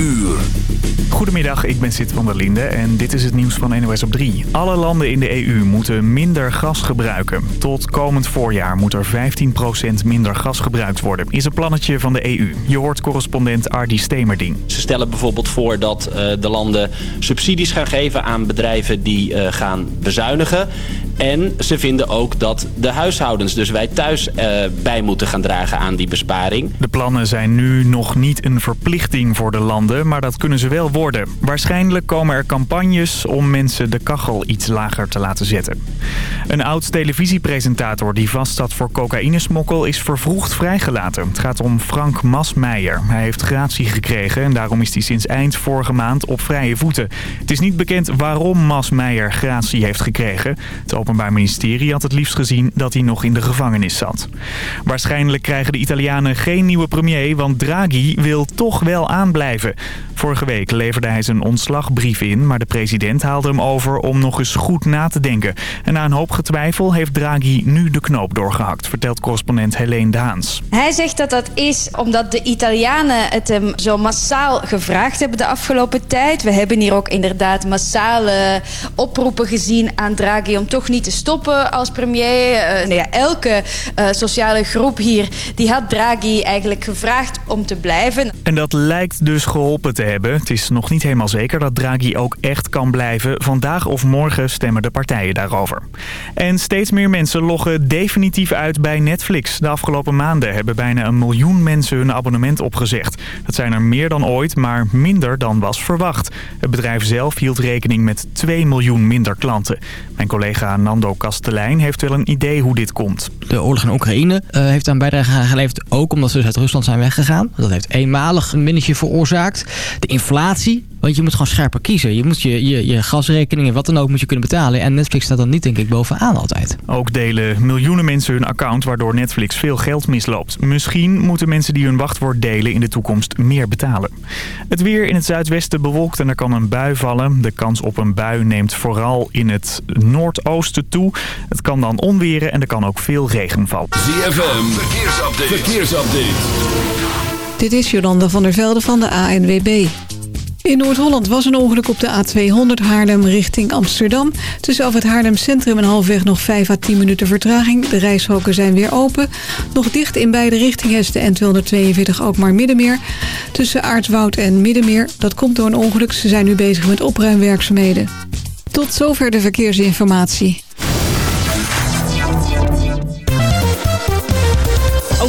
uur. Goedemiddag, ik ben Sid van der Linde en dit is het nieuws van NOS op 3. Alle landen in de EU moeten minder gas gebruiken. Tot komend voorjaar moet er 15% minder gas gebruikt worden, is een plannetje van de EU. Je hoort correspondent Ardi Stemerding. Ze stellen bijvoorbeeld voor dat uh, de landen subsidies gaan geven aan bedrijven die uh, gaan bezuinigen. En ze vinden ook dat de huishoudens, dus wij thuis, uh, bij moeten gaan dragen aan die besparing. De plannen zijn nu nog niet een verplichting voor de landen, maar dat kunnen ze wel worden. Waarschijnlijk komen er campagnes om mensen de kachel iets lager te laten zetten. Een oud televisiepresentator die vastzat voor cocaïnesmokkel is vervroegd vrijgelaten. Het gaat om Frank Masmeijer. Hij heeft gratie gekregen en daarom is hij sinds eind vorige maand op vrije voeten. Het is niet bekend waarom Masmeijer gratie heeft gekregen. Het Openbaar Ministerie had het liefst gezien dat hij nog in de gevangenis zat. Waarschijnlijk krijgen de Italianen geen nieuwe premier, want Draghi wil toch wel aanblijven. Vorige week leverde hij zijn ontslagbrief in, maar de president haalde hem over om nog eens goed na te denken. En na een hoop getwijfel heeft Draghi nu de knoop doorgehakt, vertelt correspondent Helene Daans. Hij zegt dat dat is omdat de Italianen het hem zo massaal gevraagd hebben de afgelopen tijd. We hebben hier ook inderdaad massale oproepen gezien aan Draghi om toch niet te stoppen als premier. Uh, nou ja, elke uh, sociale groep hier die had Draghi eigenlijk gevraagd om te blijven. En dat lijkt dus geholpen te hebben. Het is nog niet helemaal zeker dat Draghi ook echt kan blijven. Vandaag of morgen stemmen de partijen daarover. En steeds meer mensen loggen definitief uit bij Netflix. De afgelopen maanden hebben bijna een miljoen mensen hun abonnement opgezegd. Dat zijn er meer dan ooit, maar minder dan was verwacht. Het bedrijf zelf hield rekening met 2 miljoen minder klanten. Mijn collega Nando Kastelein heeft wel een idee hoe dit komt. De oorlog in Oekraïne uh, heeft een bijdrage geleverd, ook omdat ze uit Rusland zijn weggegaan. Dat heeft eenmalig een minnetje veroorzaakt. De inflatie, want je moet gewoon scherper kiezen. Je moet je, je, je gasrekening en wat dan ook moet je kunnen betalen. En Netflix staat dan niet denk ik bovenaan altijd. Ook delen miljoenen mensen hun account waardoor Netflix veel geld misloopt. Misschien moeten mensen die hun wachtwoord delen in de toekomst meer betalen. Het weer in het zuidwesten bewolkt en er kan een bui vallen. De kans op een bui neemt vooral in het noordoosten toe. Het kan dan onweren en er kan ook veel regen vallen. ZFM, verkeersupdate. verkeersupdate. Dit is Jolanda van der Velde van de ANWB. In Noord-Holland was een ongeluk op de A200 Haarlem richting Amsterdam. Tussen af het Haarlem Centrum en halfweg nog 5 à 10 minuten vertraging. De reishokken zijn weer open. Nog dicht in beide richtingen is de N242 ook maar Middenmeer. Tussen Aardwoud en Middenmeer. Dat komt door een ongeluk. Ze zijn nu bezig met opruimwerkzaamheden. Tot zover de verkeersinformatie.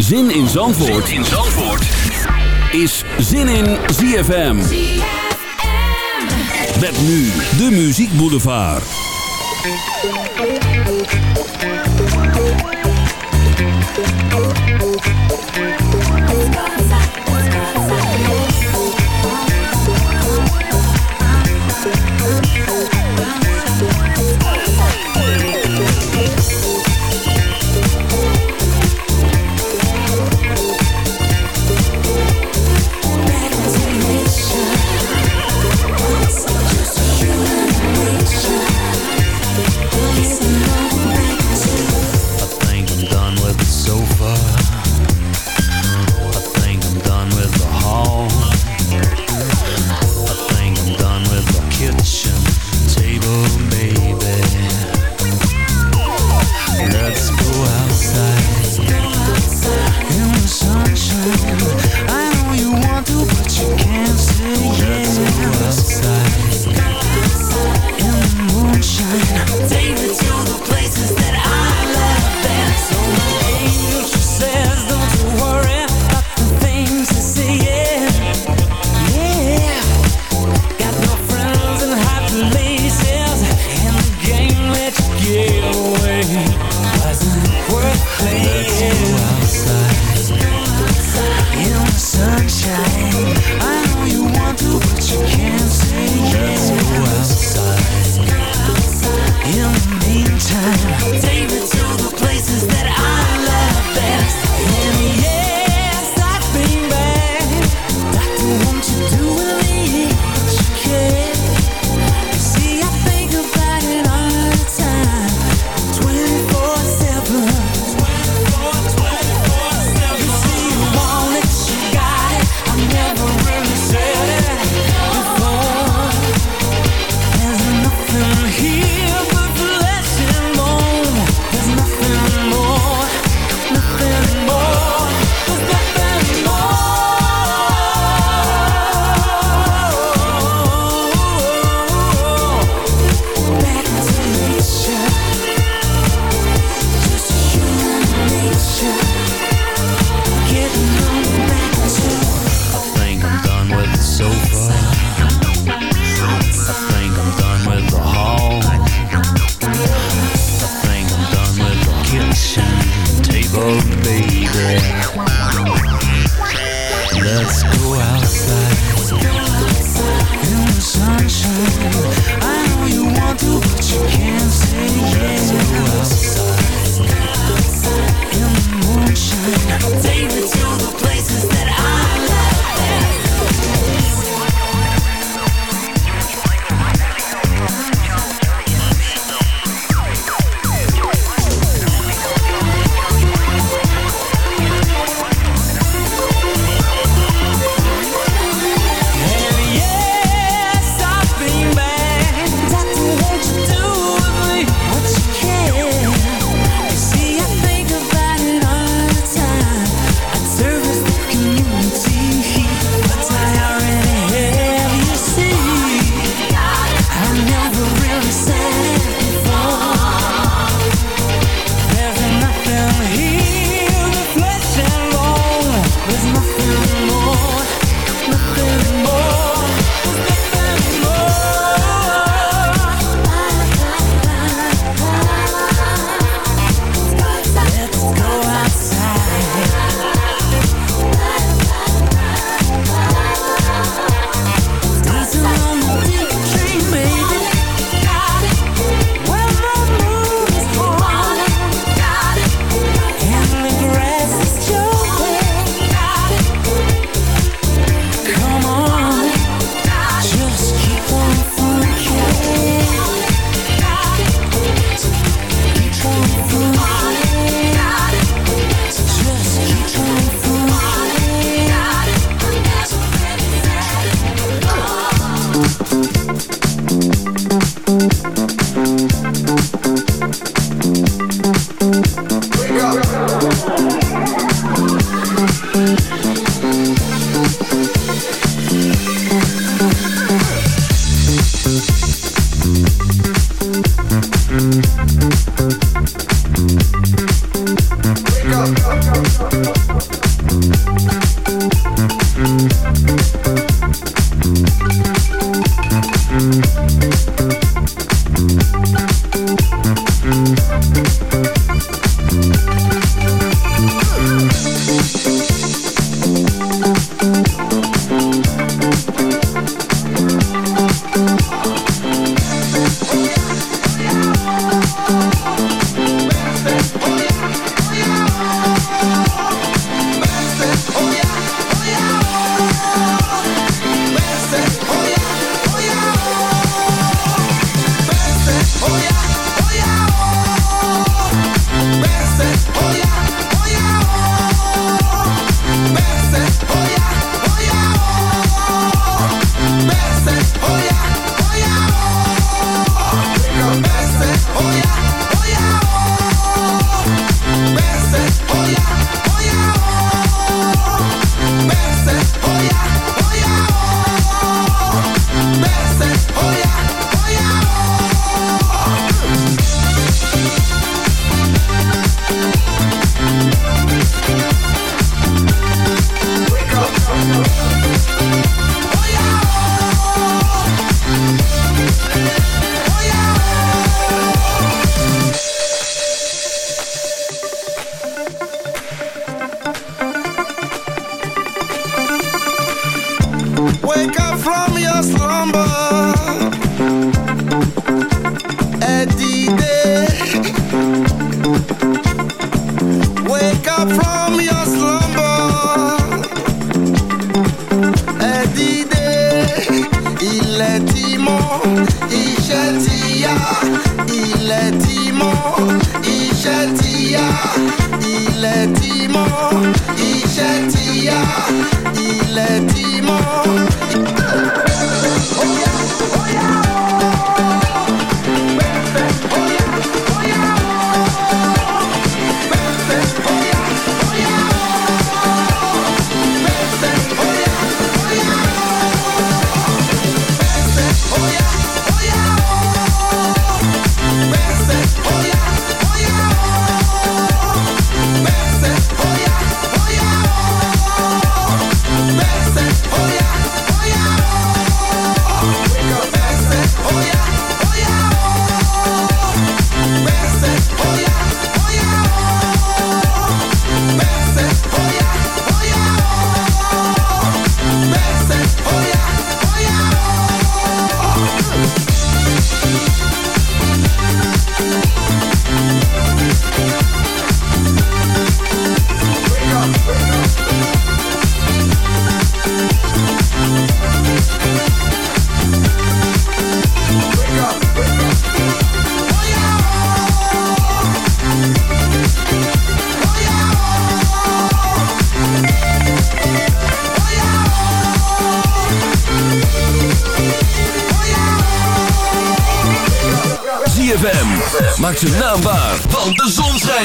Zin in Zandvoort, zin in Zandvoort. is Zin in ZFM. Met nu de Muziek Boulevard.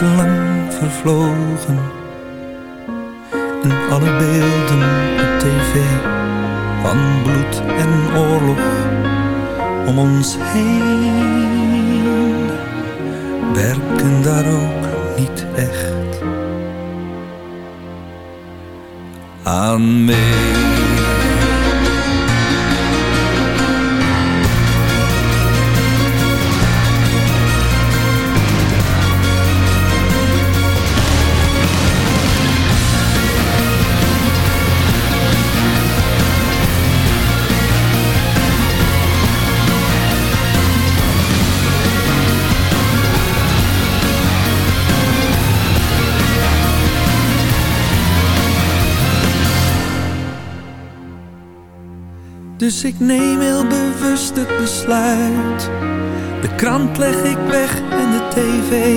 lang vervlogen. En alle beelden op tv Van bloed en oorlog om ons heen. De krant leg ik weg en de tv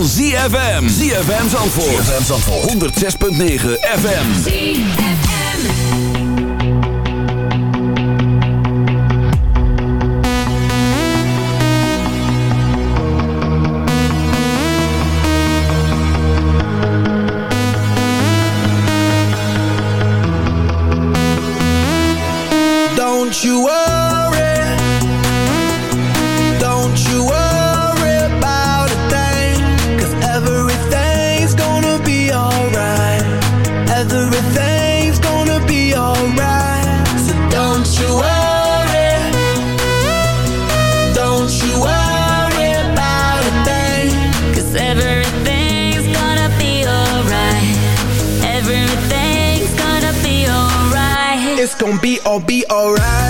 Van ZFM. ZFM Zandvoort. ZFM Zandvoort. 106.9 FM. Don't you worry, all be alright.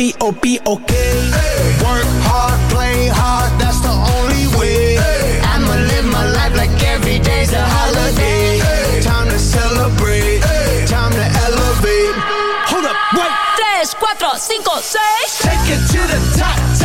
Alright. It's be oh be okay. Work hard, play hard. That's the only way. I'ma live my life like every day's a holiday. Time to celebrate. Time to elevate. Hold up, wait. Tres, cuatro, cinco, seis. Take it to the top, top, top.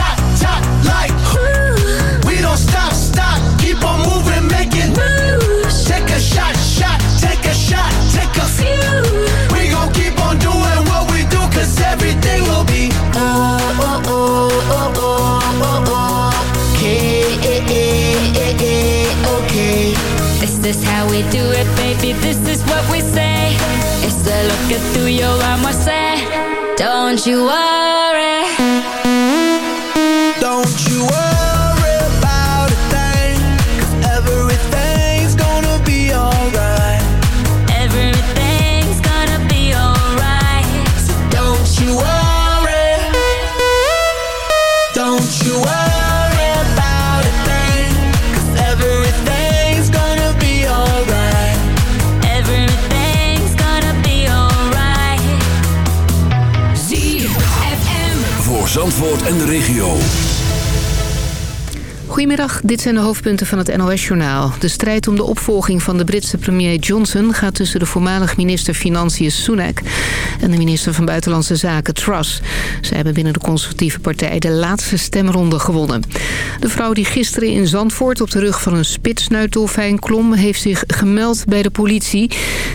want you out en de regio. Goedemiddag, dit zijn de hoofdpunten van het NOS-journaal. De strijd om de opvolging van de Britse premier Johnson... gaat tussen de voormalig minister Financiën Sunak... en de minister van Buitenlandse Zaken Truss. Zij hebben binnen de conservatieve partij de laatste stemronde gewonnen. De vrouw die gisteren in Zandvoort op de rug van een spitsnuitdolfijn klom... heeft zich gemeld bij de politie.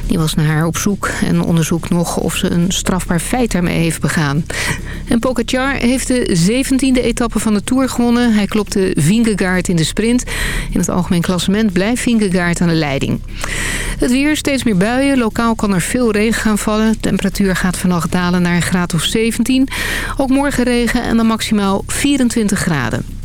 Die was naar haar op zoek en onderzoekt nog of ze een strafbaar feit daarmee heeft begaan. En Pogacar heeft de 17e etappe van de Tour gewonnen. Hij klopte Vingegaard in de sprint. In het algemeen klassement blijft Vingegaard aan de leiding. Het weer, steeds meer buien. Lokaal kan er veel regen gaan vallen. De temperatuur gaat vannacht dalen naar een graad of 17. Ook morgen regen en dan maximaal 24 graden.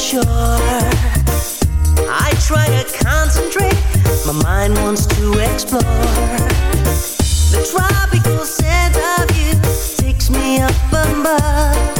Shore. I try to concentrate, my mind wants to explore. The tropical scent of you takes me up above.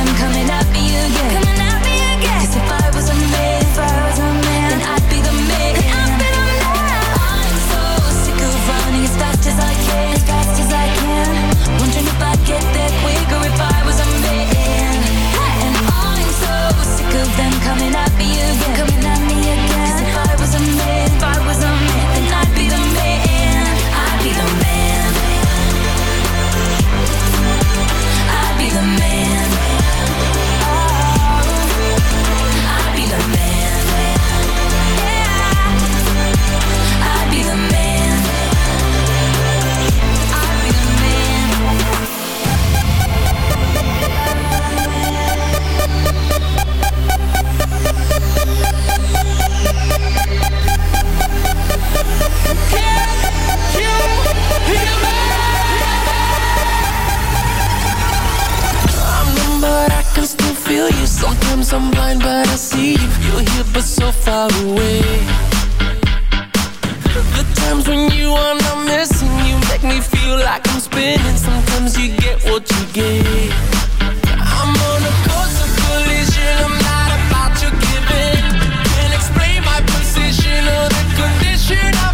feel you. Sometimes I'm blind but I see you. You're here but so far away. The times when you are not missing You make me feel like I'm spinning. Sometimes you get what you get. I'm on a course of collision. I'm not about to give in. Can't explain my position or the condition. I'm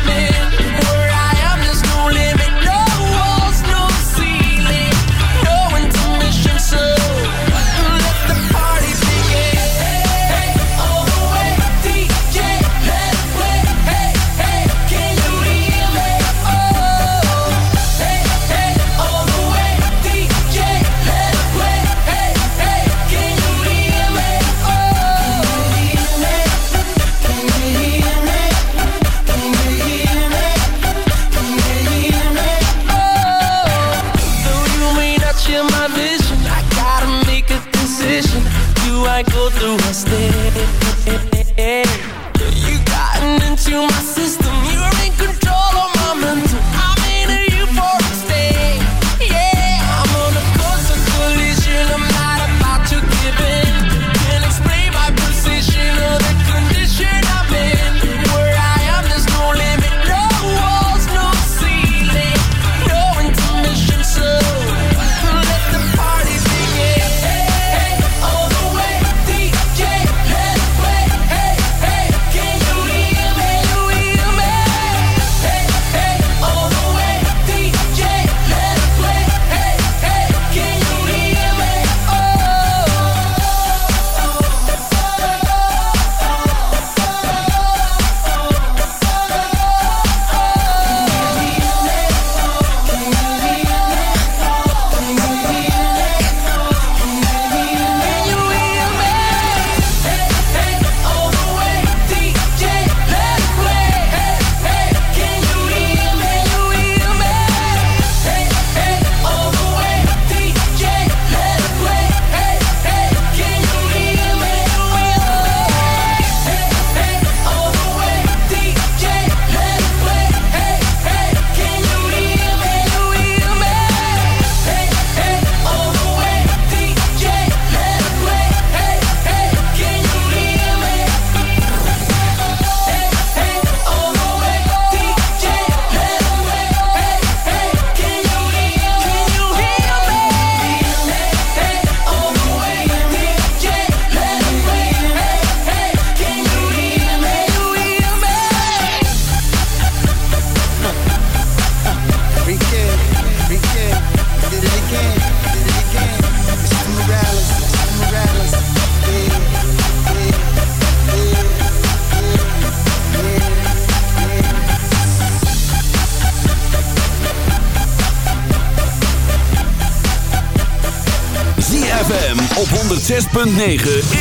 9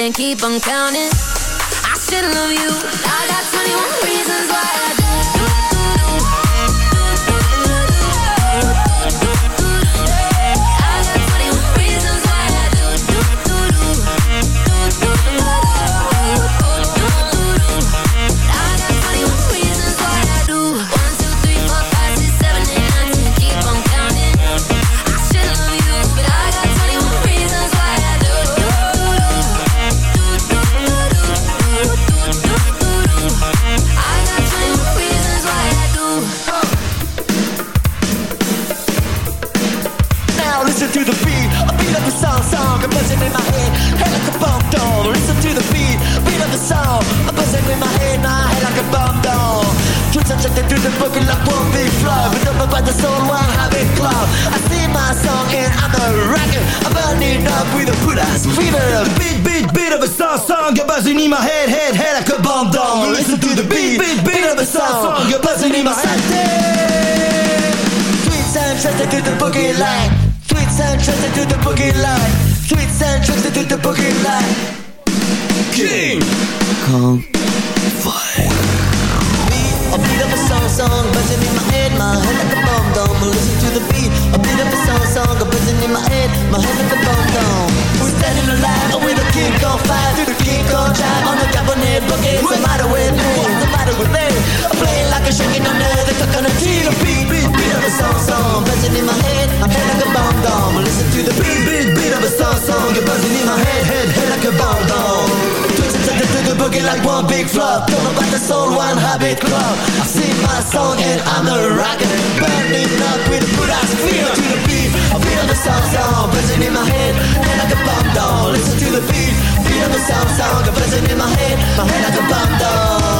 and. Keep on counting. To the book like big flow, up by the soul, one habit club. I sing my song and I'm a rocker, I'm burning up with a put ass fever. Beat, beat, beat of a song, song, a buzzing in my head, head, head like a bomb doll. Listen to the beat, beat, beat of a song, song You're buzzing in my head. Sweet sound trusted to the boogie line. Sweet sound trusted to the boogie line. Sweet sound trusted to the boogie line. King Kong Fire. A a song, buzzing in my head, my head like a bomb dome. Listen to the beat, a beat of a song, song, a buzzing in my head, my head like a bomb dome. We're standing alive with a king on fire, through the king on drive on the cabinet boogie. What's the matter with me? What's the matter with me? I'm playing like a shaking under the coconut tree. The beat, beat, beat of a song, song, buzzing in my head, my head like a bomb dome. Listen to the beat, beat, beat of a song, song, you're buzzing in my head, head, head like a bomb dome. Twitching to the, the boogie like one big flop. Don't know about the soul, one habit club. I sing my song and I'm a rocker, burning up with a good ass feel to the beat. I feel the song, song, buzzing in my head, head like a bomb dome. Listen to the beat, of a song, song, buzzing in my head, my head like a bomb dome.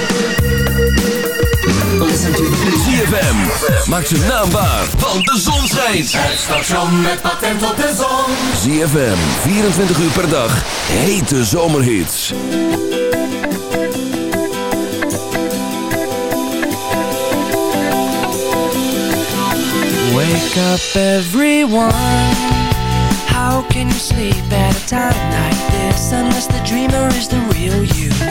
ZFM. Maak zijn naam waar, want de zon schijnt. Het station met patent op de zon. ZFM, 24 uur per dag. Hete zomerhits. Wake up everyone How can you sleep at a time like this Unless the dreamer is the real you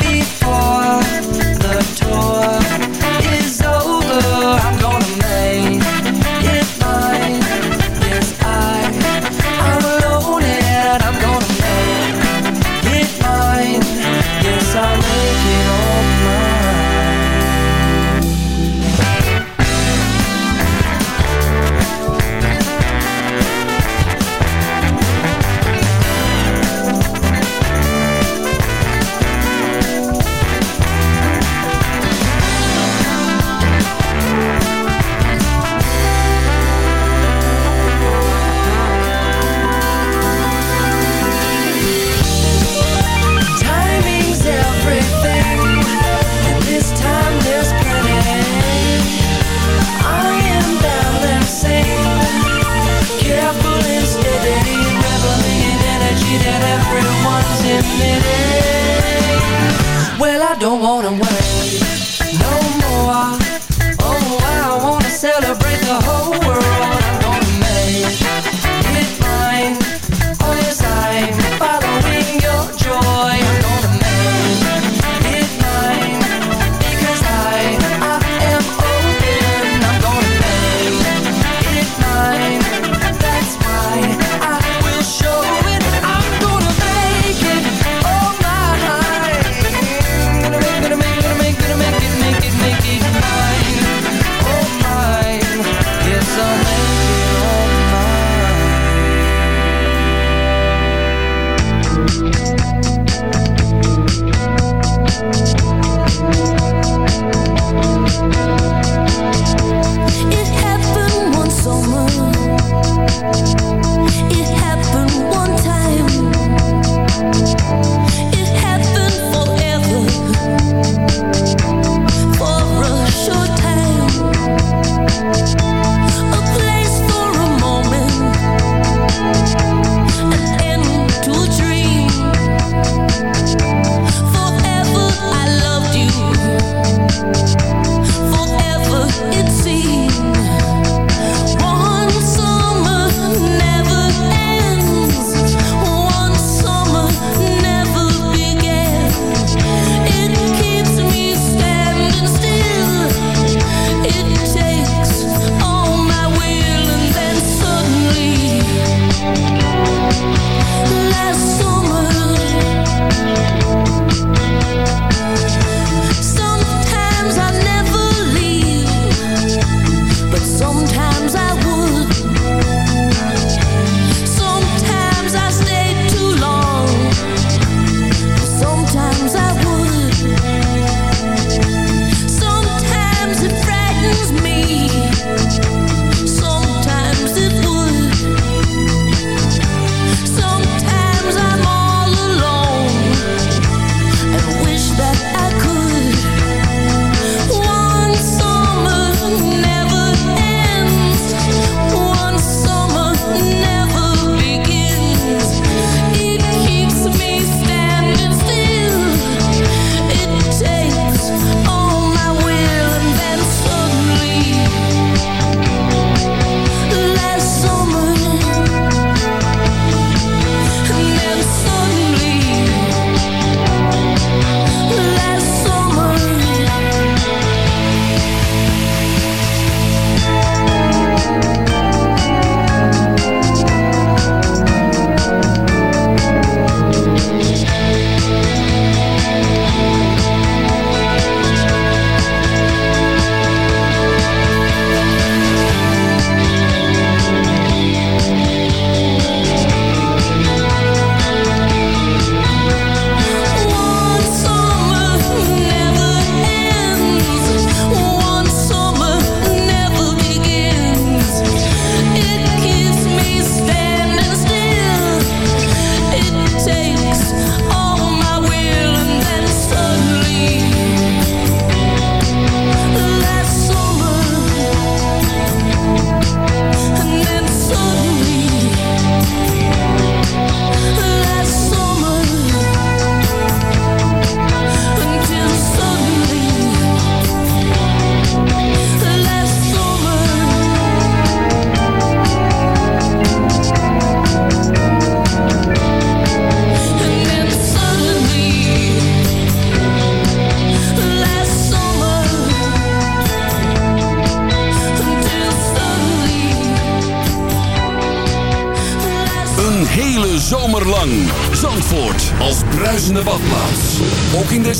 Ook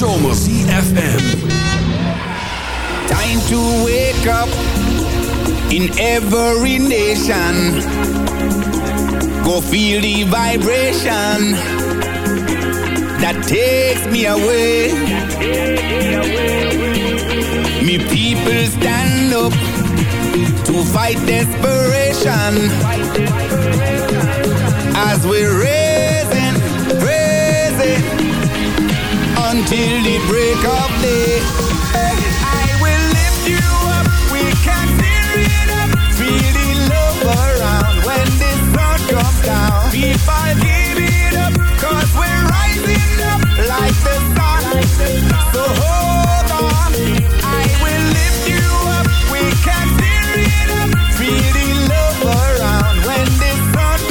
in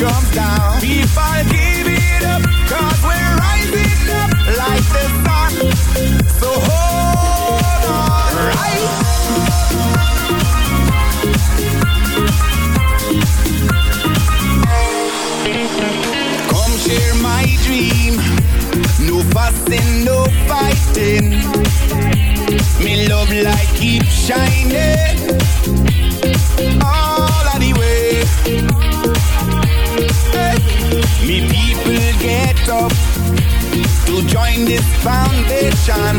comes down. If I give it up, we we're rising up like the sun. So hold on, right? Come share my dream. No fussing, no fighting. Me love light keep shining Me people get up to join this foundation.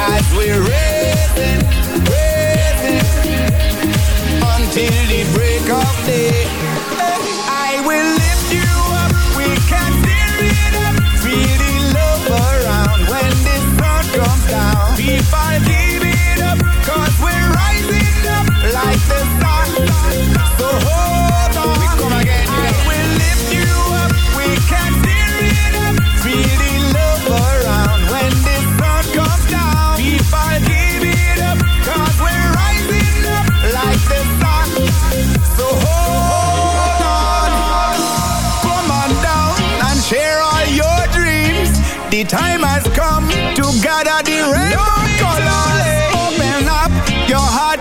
As we're raising, raising until the break of day.